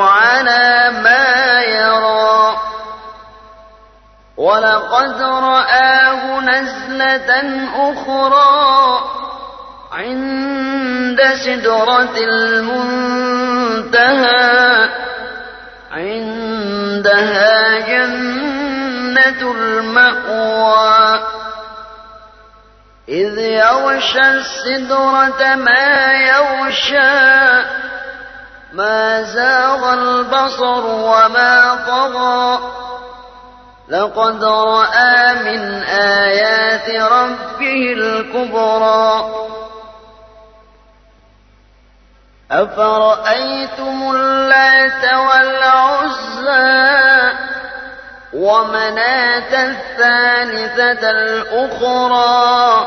على ما يرى. ولقد رآه نزلة أخرى عند سدرة المنتهى. عندها جنة المأوى. إذ يغشى السدرة ما يغشى. ما زاغ البصر وما طغى. لقد رأى من آيات ربه الكبرى. أفرأيتم اللات والعزى ومناة الثالثة الأخرى؟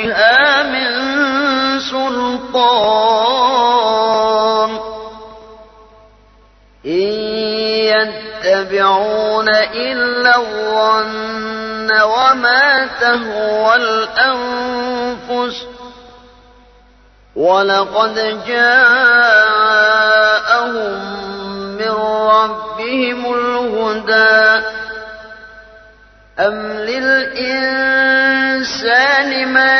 بها من سلطان. إن يتبعون إلا الظن وما تهوى الأنفس. ولقد جاءهم من ربهم الهدى. أم للإنسان ما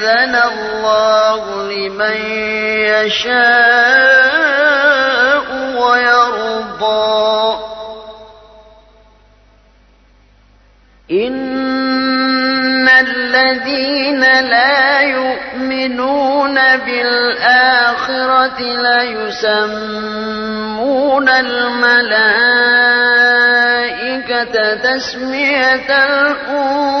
يأذن الله لمن يشاء ويرضى. إن الذين لا يؤمنون بالآخرة ليسمون الملائكة تسمية الأنثى.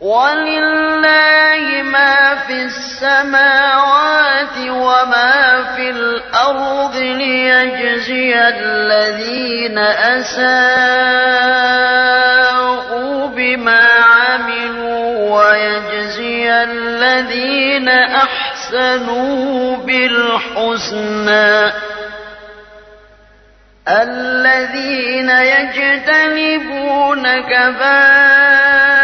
ولله ما في السماوات وما في الأرض ليجزي الذين أساءوا بما عملوا ويجزي الذين أحسنوا بالحسنى الذين يجتنبون كبائر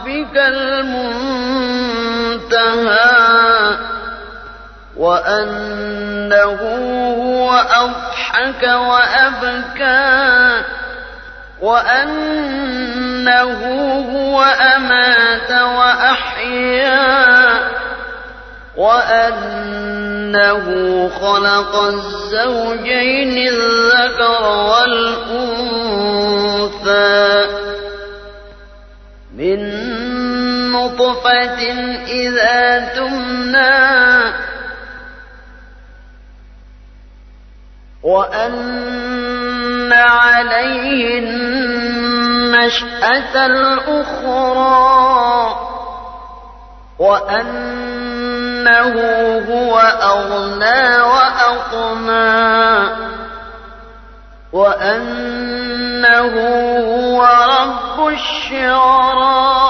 ربك المنتهى وأنه هو أضحك وأبكى وأنه هو أمات وأحيا وأنه خلق الزوجين الذكر والأنثى من نطفة إذا تمنى. وأن عليه النشأة الأخرى. وأنه هو أغنى وأقنى وأنه هو رب الشعرى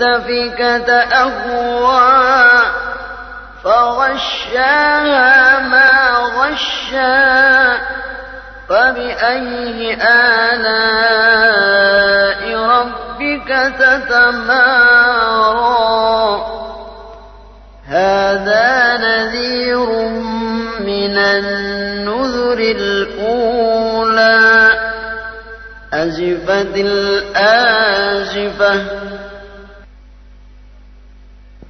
والمؤتفكة أهوى فغشاها ما غشا فبأي آلاء ربك تتمارى هذا نذير من النذر الأولى أزفت الآزفة